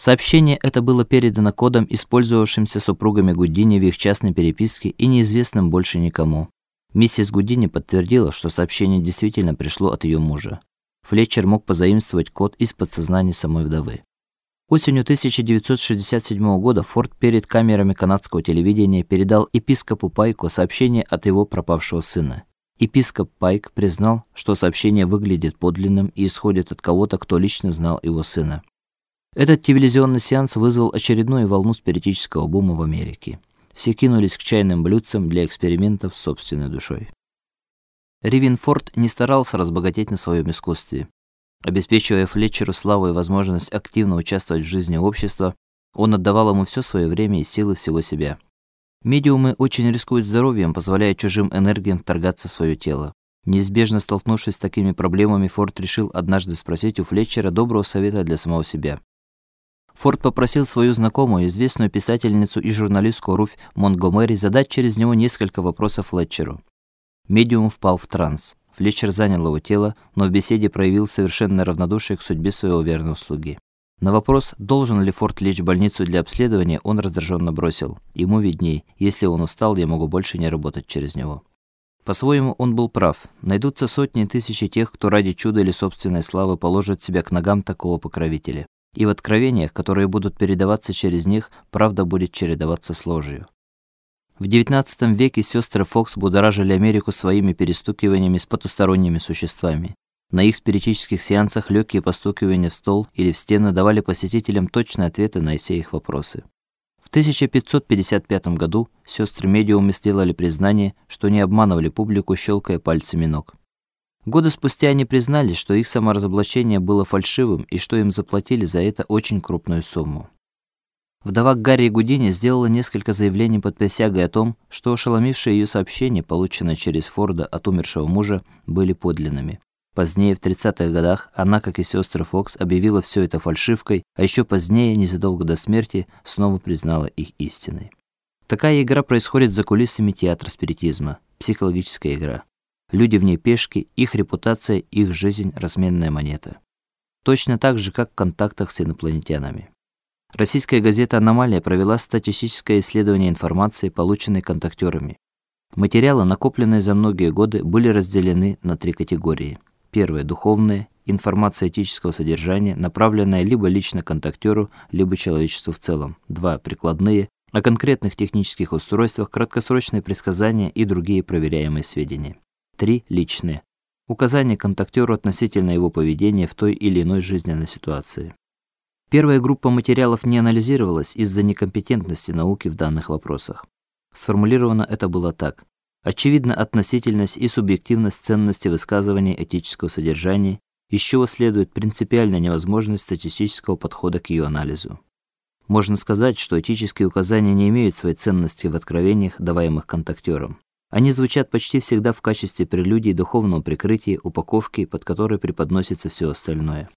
Сообщение это было передано кодом, использовавшимся супругами Гудини в их частной переписке и неизвестным больше никому. Миссис Гудини подтвердила, что сообщение действительно пришло от ее мужа. Флетчер мог позаимствовать код из подсознания самой вдовы. Осенью 1967 года Форд перед камерами канадского телевидения передал епископу Пайку сообщение от его пропавшего сына. Епископ Пайк признал, что сообщение выглядит подлинным и исходит от кого-то, кто лично знал его сына. Этот телевизионный сеанс вызвал очередную волну спиритического бума в Америке. Все кинулись к чайным блюдцам для экспериментов с собственной душой. Ривенфорд не старался разбогатеть на своем искусстве. Обеспечивая Флетчеру славу и возможность активно участвовать в жизни общества, он отдавал ему все свое время и силы всего себя. Медиумы очень рискуют здоровьем, позволяя чужим энергиям вторгаться в свое тело. Неизбежно столкнувшись с такими проблемами, Форд решил однажды спросить у Флетчера доброго совета для самого себя. Форд попросил свою знакомую, известную писательницу и журналистку Руфь Монтгомери задать через него несколько вопросов Флетчеру. Медиум впал в транс. Флетчер занял его тело, но в беседе проявил совершенное равнодушие к судьбе своего верного слуги. На вопрос, должен ли Форд лечь в больницу для обследования, он раздраженно бросил: "Ему видней. Если он устал, я могу больше не работать через него". По-своему он был прав. Найдутся сотни и тысячи тех, кто ради чуда или собственной славы положит себя к ногам такого покровителя и в откровениях, которые будут передаваться через них, правда будет чередоваться с ложью. В XIX веке сестры Фокс будоражили Америку своими перестукиваниями с потусторонними существами. На их спиритических сеансах легкие постукивания в стол или в стены давали посетителям точные ответы на все их вопросы. В 1555 году сестры-медиумы сделали признание, что не обманывали публику, щелкая пальцами ног. Годы спустя они признались, что их саморазоблачение было фальшивым и что им заплатили за это очень крупную сумму. Вдова Гарри Гудини сделала несколько заявлений под присягой о том, что ошеломившие ее сообщения, полученные через Форда от умершего мужа, были подлинными. Позднее, в 30-х годах, она, как и сестры Фокс, объявила все это фальшивкой, а еще позднее, незадолго до смерти, снова признала их истиной. Такая игра происходит за кулисами театра спиритизма, психологическая игра. Люди в ней пешки, их репутация, их жизнь разменная монета. Точно так же, как в контактах с инопланетянами. Российская газета Аномалия провела статистическое исследование информации, полученной контактерами. Материалы, накопленные за многие годы, были разделены на три категории. Первая духовная, информация этического содержания, направленная либо лично контактеру, либо человечеству в целом. Два прикладные, о конкретных технических устройствах, краткосрочные предсказания и другие проверяемые сведения. 3 личные. Указания контактеру относительно его поведения в той или иной жизненной ситуации. Первая группа материалов не анализировалась из-за некомпетентности науки в данных вопросах. Сформулировано это было так: очевидна относительность и субъективность ценности высказываний этического содержания, из чего следует принципиальная невозможность статистического подхода к ее анализу. Можно сказать, что этические указания не имеют своей ценности в откровениях, даваемых контактером. Они звучат почти всегда в качестве прелюдии духовного прикрытия, упаковки, под которой преподносится все остальное.